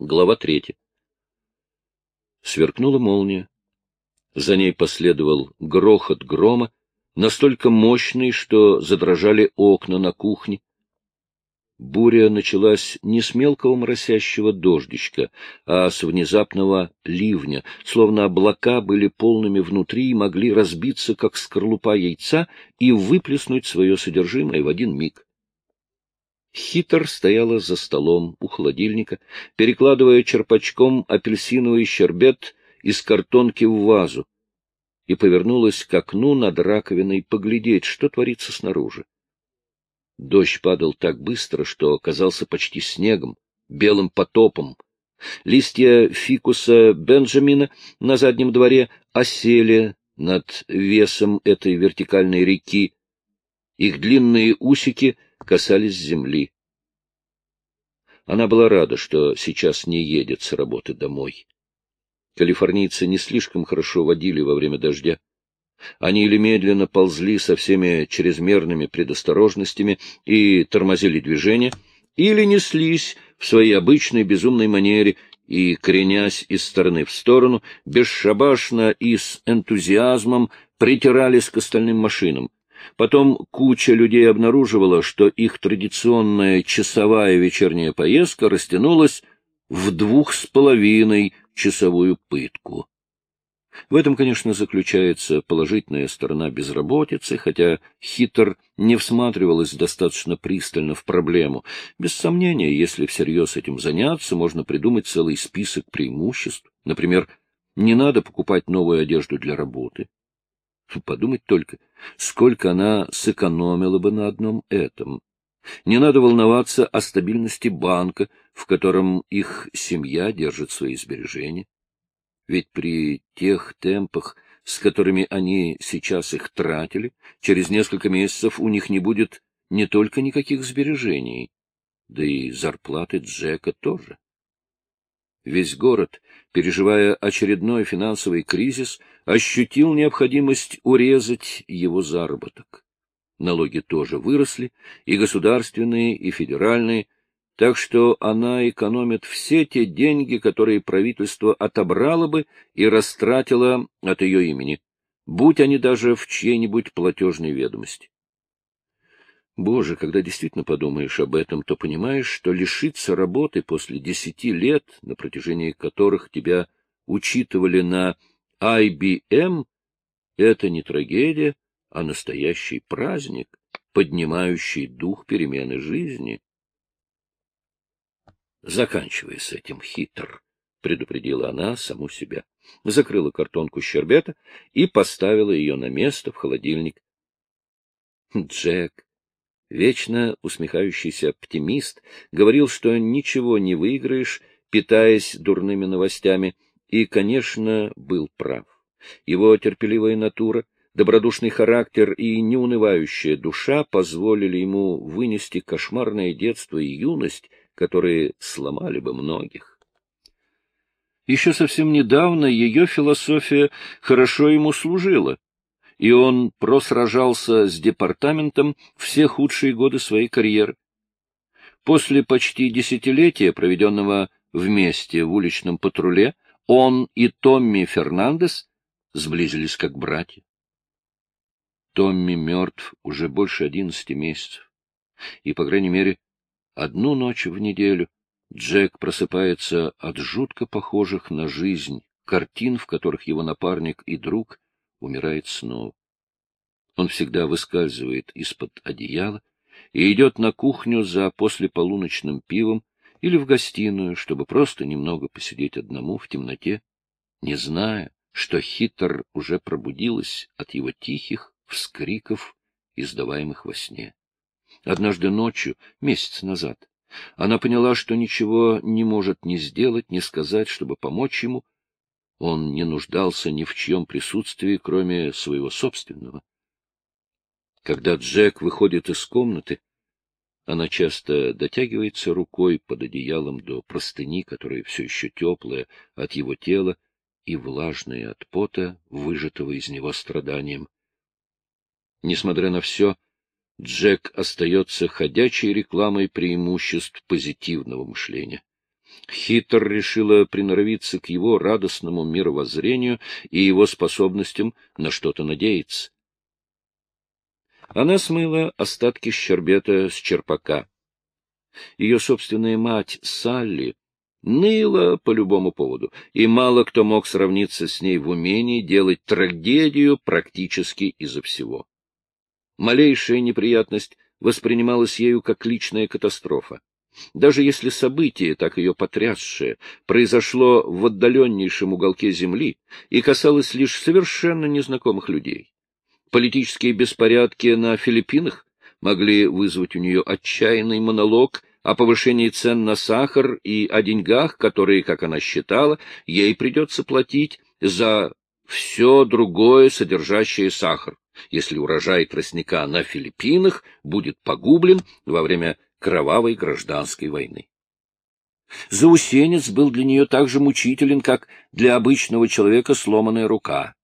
Глава третья. Сверкнула молния. За ней последовал грохот грома, настолько мощный, что задрожали окна на кухне. Буря началась не с мелкого моросящего дождичка, а с внезапного ливня, словно облака были полными внутри и могли разбиться, как скорлупа яйца, и выплеснуть свое содержимое в один миг. Хитр стояла за столом у холодильника, перекладывая черпачком апельсиновый щербет из картонки в вазу, и повернулась к окну над раковиной поглядеть, что творится снаружи. Дождь падал так быстро, что оказался почти снегом, белым потопом. Листья фикуса Бенджамина на заднем дворе осели над весом этой вертикальной реки. Их длинные усики — касались земли. Она была рада, что сейчас не едет с работы домой. Калифорнийцы не слишком хорошо водили во время дождя. Они или медленно ползли со всеми чрезмерными предосторожностями и тормозили движение, или неслись в своей обычной безумной манере и, коренясь из стороны в сторону, бесшабашно и с энтузиазмом притирались к остальным машинам, Потом куча людей обнаруживала, что их традиционная часовая вечерняя поездка растянулась в двух с половиной часовую пытку. В этом, конечно, заключается положительная сторона безработицы, хотя хитр не всматривалась достаточно пристально в проблему. Без сомнения, если всерьез этим заняться, можно придумать целый список преимуществ. Например, не надо покупать новую одежду для работы. Подумать только, сколько она сэкономила бы на одном этом. Не надо волноваться о стабильности банка, в котором их семья держит свои сбережения. Ведь при тех темпах, с которыми они сейчас их тратили, через несколько месяцев у них не будет не только никаких сбережений, да и зарплаты Джека тоже. Весь город, переживая очередной финансовый кризис, ощутил необходимость урезать его заработок. Налоги тоже выросли, и государственные, и федеральные, так что она экономит все те деньги, которые правительство отобрало бы и растратило от ее имени, будь они даже в чьей-нибудь платежной ведомости. Боже, когда действительно подумаешь об этом, то понимаешь, что лишиться работы после десяти лет, на протяжении которых тебя учитывали на IBM, это не трагедия, а настоящий праздник, поднимающий дух перемены жизни. Заканчивай с этим, хитр, — предупредила она саму себя. Закрыла картонку щербета и поставила ее на место в холодильник. Джек, Вечно усмехающийся оптимист говорил, что ничего не выиграешь, питаясь дурными новостями, и, конечно, был прав. Его терпеливая натура, добродушный характер и неунывающая душа позволили ему вынести кошмарное детство и юность, которые сломали бы многих. Еще совсем недавно ее философия хорошо ему служила и он просражался с департаментом все худшие годы своей карьеры. После почти десятилетия, проведенного вместе в уличном патруле, он и Томми Фернандес сблизились как братья. Томми мертв уже больше одиннадцати месяцев, и, по крайней мере, одну ночь в неделю Джек просыпается от жутко похожих на жизнь картин, в которых его напарник и друг умирает снова. Он всегда выскальзывает из-под одеяла и идет на кухню за послеполуночным пивом или в гостиную, чтобы просто немного посидеть одному в темноте, не зная, что хитр уже пробудилась от его тихих вскриков, издаваемых во сне. Однажды ночью, месяц назад, она поняла, что ничего не может ни сделать, ни сказать, чтобы помочь ему, он не нуждался ни в чьем присутствии, кроме своего собственного. Когда Джек выходит из комнаты, она часто дотягивается рукой под одеялом до простыни, которая все еще теплая от его тела и влажная от пота, выжатого из него страданием. Несмотря на все, Джек остается ходячей рекламой преимуществ позитивного мышления. Хитр решила приноровиться к его радостному мировоззрению и его способностям на что-то надеяться. Она смыла остатки щербета с черпака. Ее собственная мать Салли ныла по любому поводу, и мало кто мог сравниться с ней в умении делать трагедию практически из-за всего. Малейшая неприятность воспринималась ею как личная катастрофа. Даже если событие, так ее потрясшее, произошло в отдаленнейшем уголке земли и касалось лишь совершенно незнакомых людей. Политические беспорядки на Филиппинах могли вызвать у нее отчаянный монолог о повышении цен на сахар и о деньгах, которые, как она считала, ей придется платить за все другое, содержащее сахар, если урожай тростника на Филиппинах будет погублен во время кровавой гражданской войны. Заусенец был для нее так же мучителен, как для обычного человека сломанная рука,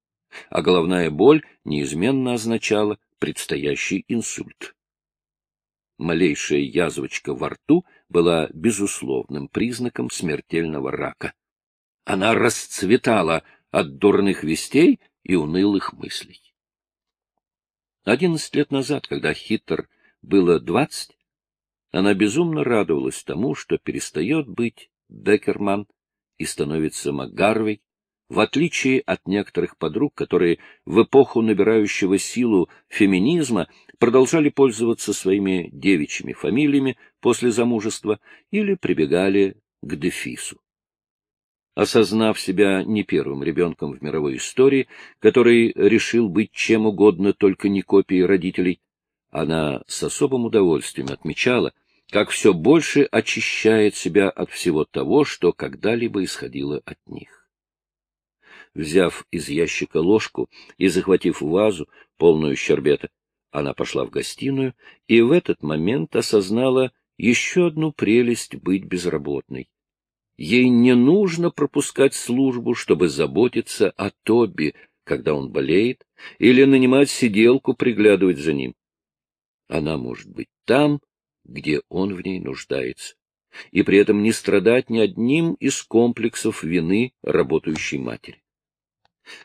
а головная боль неизменно означала предстоящий инсульт. Малейшая язвочка во рту была безусловным признаком смертельного рака. Она расцветала от дурных вестей и унылых мыслей. Одиннадцать лет назад, когда Хиттер было двадцать, она безумно радовалась тому, что перестает быть Беккерман и становится МакГарвей, в отличие от некоторых подруг, которые в эпоху набирающего силу феминизма продолжали пользоваться своими девичьими фамилиями после замужества или прибегали к дефису. Осознав себя не первым ребенком в мировой истории, который решил быть чем угодно, только не копией родителей, она с особым удовольствием отмечала, как все больше очищает себя от всего того, что когда-либо исходило от них. Взяв из ящика ложку и захватив вазу, полную щербета, она пошла в гостиную и в этот момент осознала еще одну прелесть быть безработной. Ей не нужно пропускать службу, чтобы заботиться о Тоби, когда он болеет, или нанимать сиделку приглядывать за ним. Она может быть там, где он в ней нуждается, и при этом не страдать ни одним из комплексов вины работающей матери.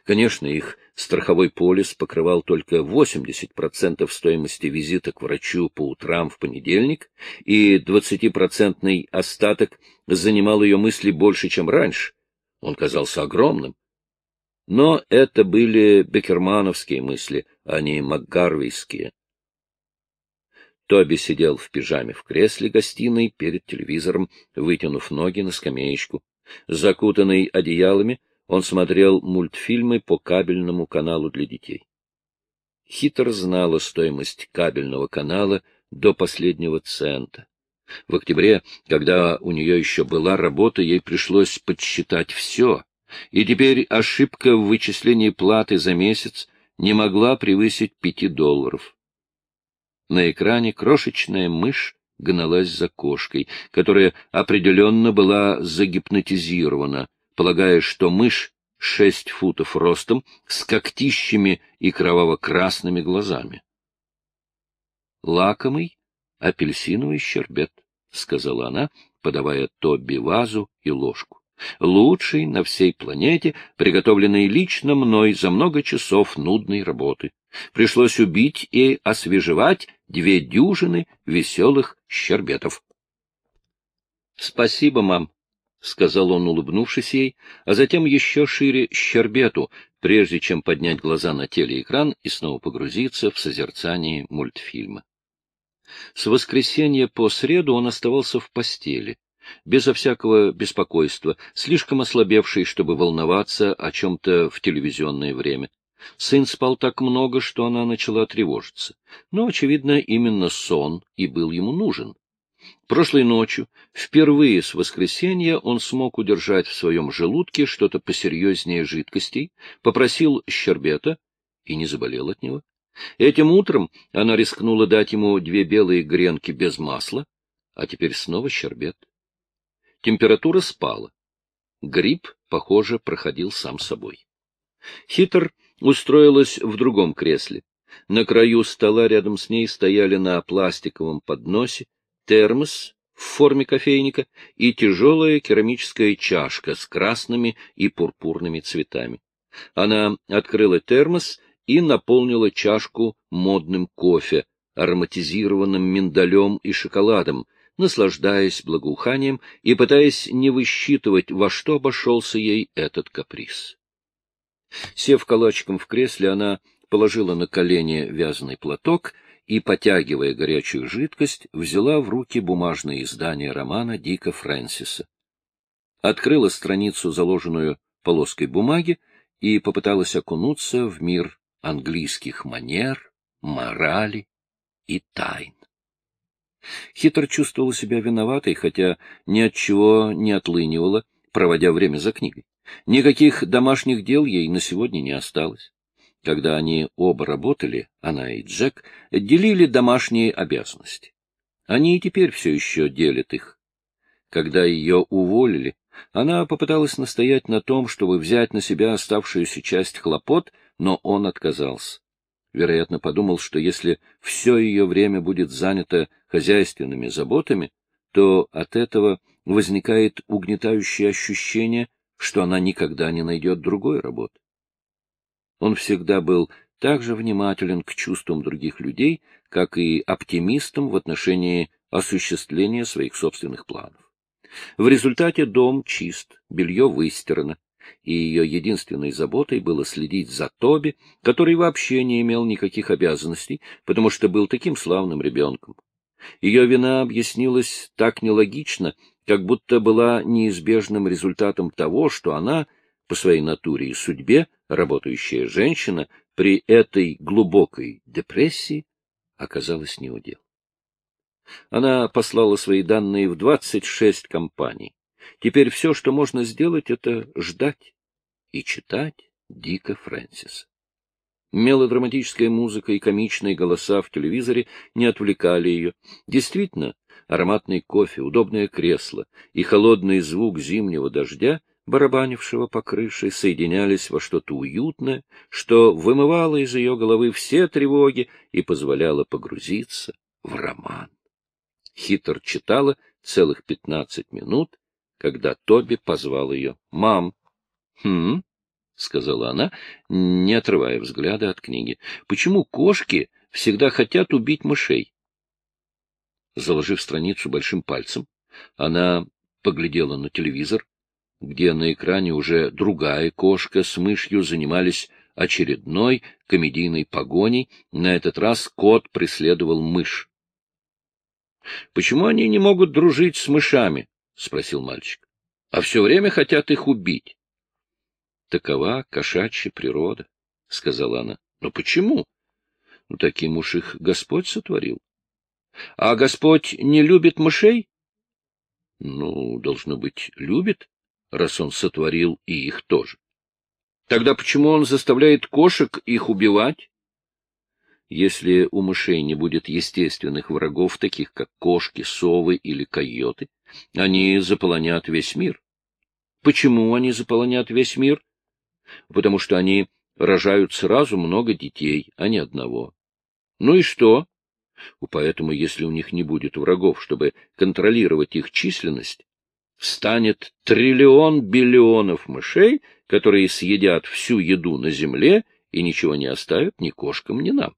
Конечно, их страховой полис покрывал только 80% стоимости визита к врачу по утрам в понедельник, и 20% остаток занимал ее мысли больше, чем раньше. Он казался огромным. Но это были бекермановские мысли, а не макгарвейские. Тоби сидел в пижаме в кресле гостиной перед телевизором, вытянув ноги на скамеечку. Закутанный одеялами, он смотрел мультфильмы по кабельному каналу для детей. Хитр знала стоимость кабельного канала до последнего цента. В октябре, когда у нее еще была работа, ей пришлось подсчитать все, и теперь ошибка в вычислении платы за месяц не могла превысить пяти долларов. На экране крошечная мышь гналась за кошкой, которая определенно была загипнотизирована, полагая, что мышь шесть футов ростом, с когтищами и кроваво-красными глазами. «Лакомый апельсиновый щербет», — сказала она, подавая Тобби вазу и ложку. «Лучший на всей планете, приготовленный лично мной за много часов нудной работы. Пришлось убить и освежевать две дюжины веселых щербетов. — Спасибо, мам, — сказал он, улыбнувшись ей, а затем еще шире щербету, прежде чем поднять глаза на телеэкран и снова погрузиться в созерцание мультфильма. С воскресенья по среду он оставался в постели, безо всякого беспокойства, слишком ослабевший, чтобы волноваться о чем-то в телевизионное время. Сын спал так много, что она начала тревожиться. Но, очевидно, именно сон и был ему нужен. Прошлой ночью, впервые с воскресенья, он смог удержать в своем желудке что-то посерьезнее жидкостей, попросил щербета и не заболел от него. Этим утром она рискнула дать ему две белые гренки без масла, а теперь снова щербет. Температура спала. Грипп, похоже, проходил сам собой. Хитр устроилась в другом кресле. На краю стола рядом с ней стояли на пластиковом подносе термос, в форме кофейника и тяжелая керамическая чашка с красными и пурпурными цветами. Она открыла термос и наполнила чашку модным кофе, ароматизированным миндалем и шоколадом, наслаждаясь благоуханием и пытаясь не высчитывать, во что обошелся ей этот каприз. Сев калачиком в кресле, она положила на колени вязаный платок и, потягивая горячую жидкость, взяла в руки бумажное издание романа Дика Фрэнсиса. Открыла страницу, заложенную полоской бумаги, и попыталась окунуться в мир английских манер, морали и тайн. Хитр чувствовала себя виноватой, хотя ни от чего не отлынивала, проводя время за книгой. Никаких домашних дел ей на сегодня не осталось. Когда они оба работали, она и Джек, делили домашние обязанности. Они и теперь все еще делят их. Когда ее уволили, она попыталась настоять на том, чтобы взять на себя оставшуюся часть хлопот, но он отказался. Вероятно, подумал, что если все ее время будет занято хозяйственными заботами, то от этого возникает угнетающее ощущение, что она никогда не найдет другой работы. Он всегда был так же внимателен к чувствам других людей, как и оптимистом в отношении осуществления своих собственных планов. В результате дом чист, белье выстирано, и ее единственной заботой было следить за Тоби, который вообще не имел никаких обязанностей, потому что был таким славным ребенком. Ее вина объяснилась так нелогично, как будто была неизбежным результатом того, что она, по своей натуре и судьбе, работающая женщина, при этой глубокой депрессии оказалась неудел. Она послала свои данные в 26 компаний. Теперь все, что можно сделать, это ждать и читать Дика Фрэнсиса. Мелодраматическая музыка и комичные голоса в телевизоре не отвлекали ее. Действительно, ароматный кофе, удобное кресло и холодный звук зимнего дождя, барабанившего по крыше, соединялись во что-то уютное, что вымывало из ее головы все тревоги и позволяло погрузиться в роман. Хитр читала целых пятнадцать минут, когда Тоби позвал ее. — Мам! — Хм? — сказала она, не отрывая взгляда от книги. — Почему кошки всегда хотят убить мышей? Заложив страницу большим пальцем, она поглядела на телевизор, где на экране уже другая кошка с мышью занимались очередной комедийной погоней. На этот раз кот преследовал мышь. — Почему они не могут дружить с мышами? — спросил мальчик. — А все время хотят их убить. — Такова кошачья природа, — сказала она. — Но почему? Ну, таким уж их Господь сотворил. — А Господь не любит мышей? — Ну, должно быть, любит, раз он сотворил и их тоже. Тогда почему он заставляет кошек их убивать? Если у мышей не будет естественных врагов, таких как кошки, совы или койоты, они заполонят весь мир. Почему они заполонят весь мир? Потому что они рожают сразу много детей, а не одного. Ну и что? Поэтому, если у них не будет врагов, чтобы контролировать их численность, встанет триллион биллионов мышей, которые съедят всю еду на земле и ничего не оставят ни кошкам, ни нам.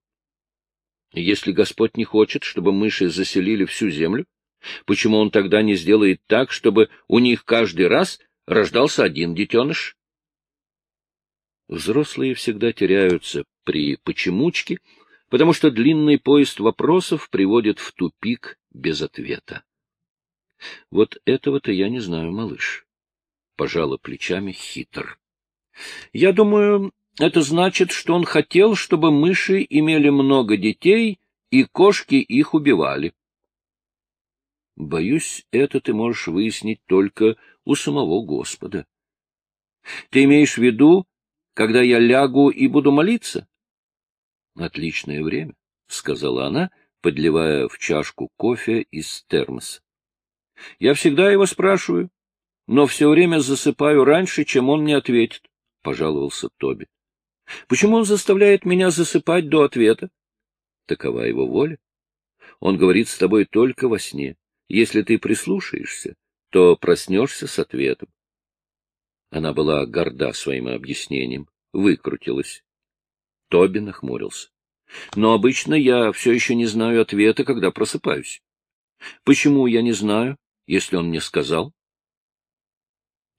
Если Господь не хочет, чтобы мыши заселили всю землю, почему Он тогда не сделает так, чтобы у них каждый раз рождался один детеныш? Взрослые всегда теряются при почемучке, потому что длинный поезд вопросов приводит в тупик без ответа. Вот этого-то я не знаю, малыш. Пожала плечами хитр. Я думаю, это значит, что он хотел, чтобы мыши имели много детей, и кошки их убивали. Боюсь, это ты можешь выяснить только у самого Господа. Ты имеешь в виду, когда я лягу и буду молиться? Отличное время, — сказала она, подливая в чашку кофе из термоса. Я всегда его спрашиваю, но все время засыпаю раньше, чем он мне ответит, — пожаловался Тоби. Почему он заставляет меня засыпать до ответа? Такова его воля. Он говорит с тобой только во сне. Если ты прислушаешься, то проснешься с ответом. Она была горда своим объяснением, выкрутилась. Тоби нахмурился. Но обычно я все еще не знаю ответа, когда просыпаюсь. Почему я не знаю, если он мне сказал?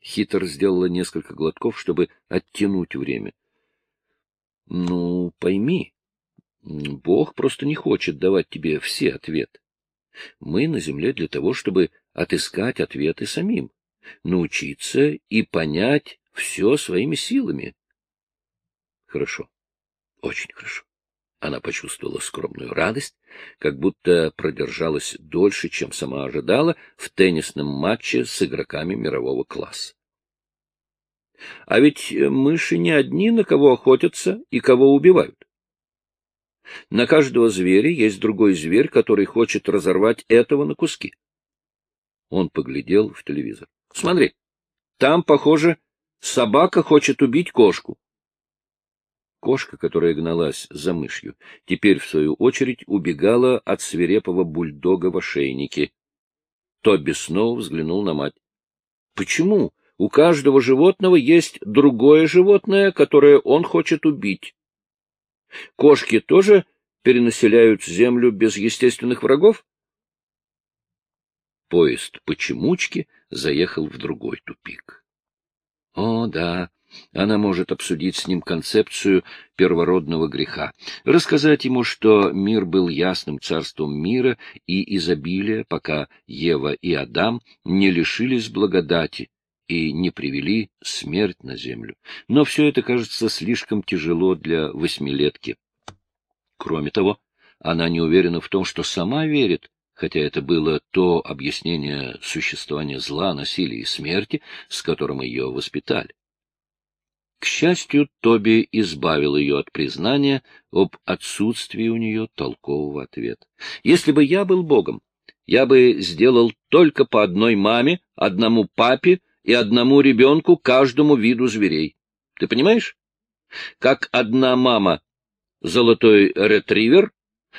Хитр сделала несколько глотков, чтобы оттянуть время. — Ну, пойми, Бог просто не хочет давать тебе все ответы. Мы на земле для того, чтобы отыскать ответы самим, научиться и понять все своими силами. Хорошо, очень хорошо. Она почувствовала скромную радость, как будто продержалась дольше, чем сама ожидала в теннисном матче с игроками мирового класса. А ведь мыши не одни, на кого охотятся и кого убивают. На каждого зверя есть другой зверь, который хочет разорвать этого на куски. Он поглядел в телевизор. — Смотри, там, похоже, собака хочет убить кошку. Кошка, которая гналась за мышью, теперь, в свою очередь, убегала от свирепого бульдога в ошейнике. Тобби снова взглянул на мать. — Почему у каждого животного есть другое животное, которое он хочет убить? Кошки тоже перенаселяют землю без естественных врагов? Поезд почемучки заехал в другой тупик. О, да, она может обсудить с ним концепцию первородного греха, рассказать ему, что мир был ясным царством мира и изобилия, пока Ева и Адам не лишились благодати и не привели смерть на землю. Но все это кажется слишком тяжело для восьмилетки. Кроме того, она не уверена в том, что сама верит, хотя это было то объяснение существования зла, насилия и смерти, с которым ее воспитали. К счастью, Тоби избавил ее от признания об отсутствии у нее толкового ответа. Если бы я был Богом, я бы сделал только по одной маме, одному папе и одному ребенку каждому виду зверей. Ты понимаешь? Как одна мама — золотой ретривер,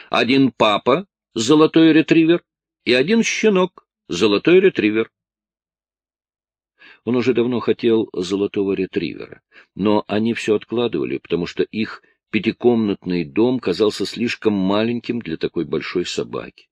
один папа — золотой ретривер и один щенок — золотой ретривер. Он уже давно хотел золотого ретривера, но они все откладывали, потому что их пятикомнатный дом казался слишком маленьким для такой большой собаки.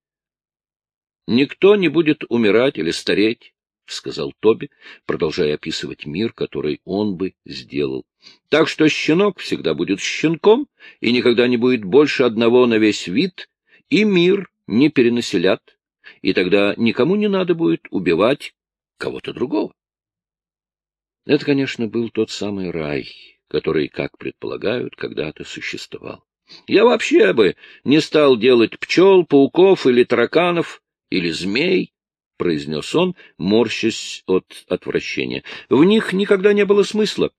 «Никто не будет умирать или стареть», — сказал Тоби, продолжая описывать мир, который он бы сделал. «Так что щенок всегда будет щенком, и никогда не будет больше одного на весь вид, и мир не перенаселят, и тогда никому не надо будет убивать кого-то другого». Это, конечно, был тот самый рай, который, как предполагают, когда-то существовал. Я вообще бы не стал делать пчел, пауков или тараканов, или змей, — произнес он, морщась от отвращения. В них никогда не было смысла.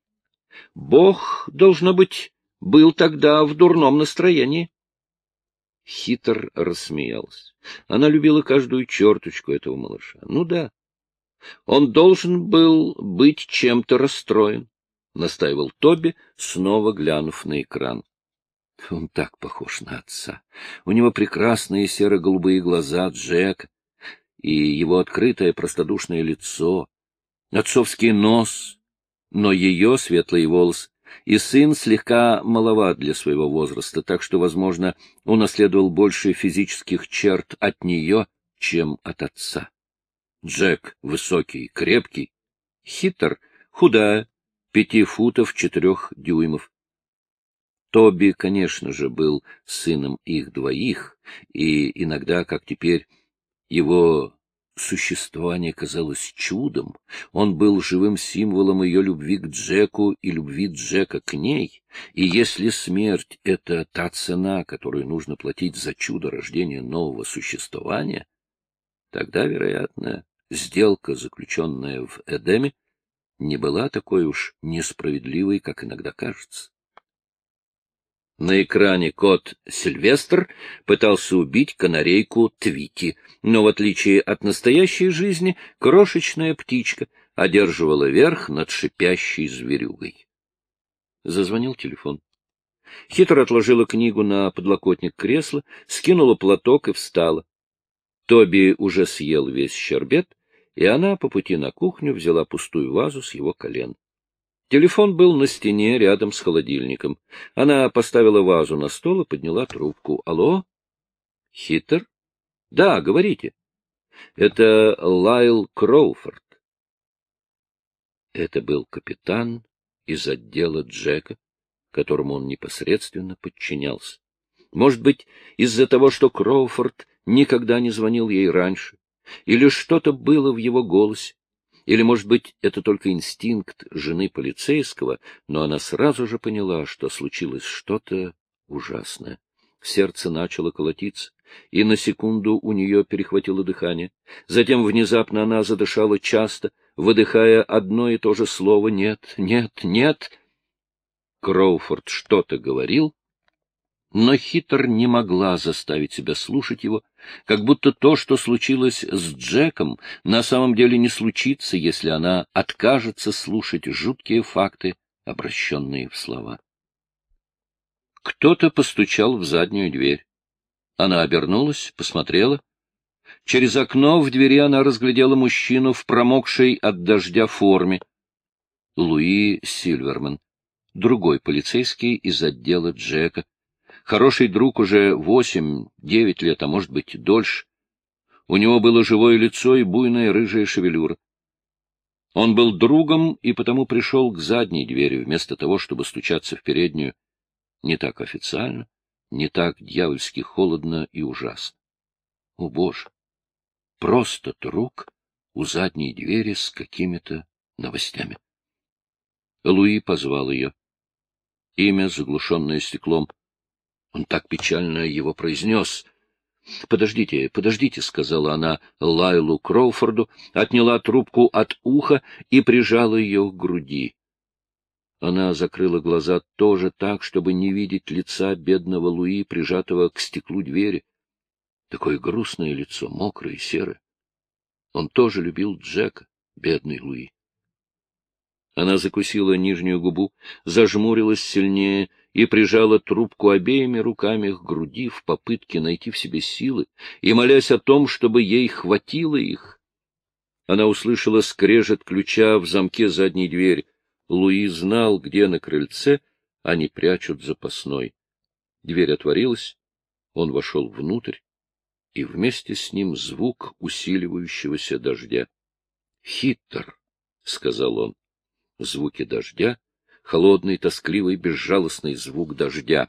Бог, должно быть, был тогда в дурном настроении. Хитр рассмеялся. Она любила каждую черточку этого малыша. Ну да, он должен был быть чем-то расстроен, — настаивал Тоби, снова глянув на экран. Он так похож на отца. У него прекрасные серо-голубые глаза Джека и его открытое простодушное лицо, отцовский нос, но ее светлые волосы, и сын слегка маловат для своего возраста, так что, возможно, унаследовал больше физических черт от нее, чем от отца. Джек высокий, крепкий, хитр, худая, пяти футов четырех дюймов. Тоби, конечно же, был сыном их двоих, и иногда, как теперь, его существование казалось чудом. Он был живым символом ее любви к Джеку и любви Джека к ней. И если смерть — это та цена, которую нужно платить за чудо рождения нового существования, тогда, вероятно, сделка, заключенная в Эдеме, не была такой уж несправедливой, как иногда кажется. На экране кот Сильвестр пытался убить канарейку Твити, но, в отличие от настоящей жизни, крошечная птичка одерживала верх над шипящей зверюгой. Зазвонил телефон. Хитро отложила книгу на подлокотник кресла, скинула платок и встала. Тоби уже съел весь щербет, и она по пути на кухню взяла пустую вазу с его колен. Телефон был на стене рядом с холодильником. Она поставила вазу на стол и подняла трубку. «Алло? Хитер? Да, говорите. Это Лайл Кроуфорд». Это был капитан из отдела Джека, которому он непосредственно подчинялся. Может быть, из-за того, что Кроуфорд никогда не звонил ей раньше, или что-то было в его голосе, или, может быть, это только инстинкт жены полицейского, но она сразу же поняла, что случилось что-то ужасное. Сердце начало колотиться, и на секунду у нее перехватило дыхание. Затем внезапно она задышала часто, выдыхая одно и то же слово «нет, нет, нет». Кроуфорд что-то говорил, но Хитр не могла заставить себя слушать его, как будто то, что случилось с Джеком, на самом деле не случится, если она откажется слушать жуткие факты, обращенные в слова. Кто-то постучал в заднюю дверь. Она обернулась, посмотрела. Через окно в двери она разглядела мужчину в промокшей от дождя форме. Луи Сильверман, другой полицейский из отдела Джека, Хороший друг уже восемь-девять лет, а может быть, дольше. У него было живое лицо и буйная рыжая шевелюра. Он был другом и потому пришел к задней двери, вместо того, чтобы стучаться в переднюю. Не так официально, не так дьявольски холодно и ужасно. О, Боже! Просто друг у задней двери с какими-то новостями. Луи позвал ее. Имя, заглушенное стеклом — он так печально его произнес. — Подождите, подождите, — сказала она Лайлу Кроуфорду, отняла трубку от уха и прижала ее к груди. Она закрыла глаза тоже так, чтобы не видеть лица бедного Луи, прижатого к стеклу двери. Такое грустное лицо, мокрое и серое. Он тоже любил Джека, бедный Луи. Она закусила нижнюю губу, зажмурилась сильнее и прижала трубку обеими руками к груди в попытке найти в себе силы и молясь о том, чтобы ей хватило их. Она услышала скрежет ключа в замке задней двери. Луи знал, где на крыльце они прячут запасной. Дверь отворилась, он вошел внутрь, и вместе с ним звук усиливающегося дождя. — Хитр, — сказал он звуки дождя, холодный, тоскливый, безжалостный звук дождя.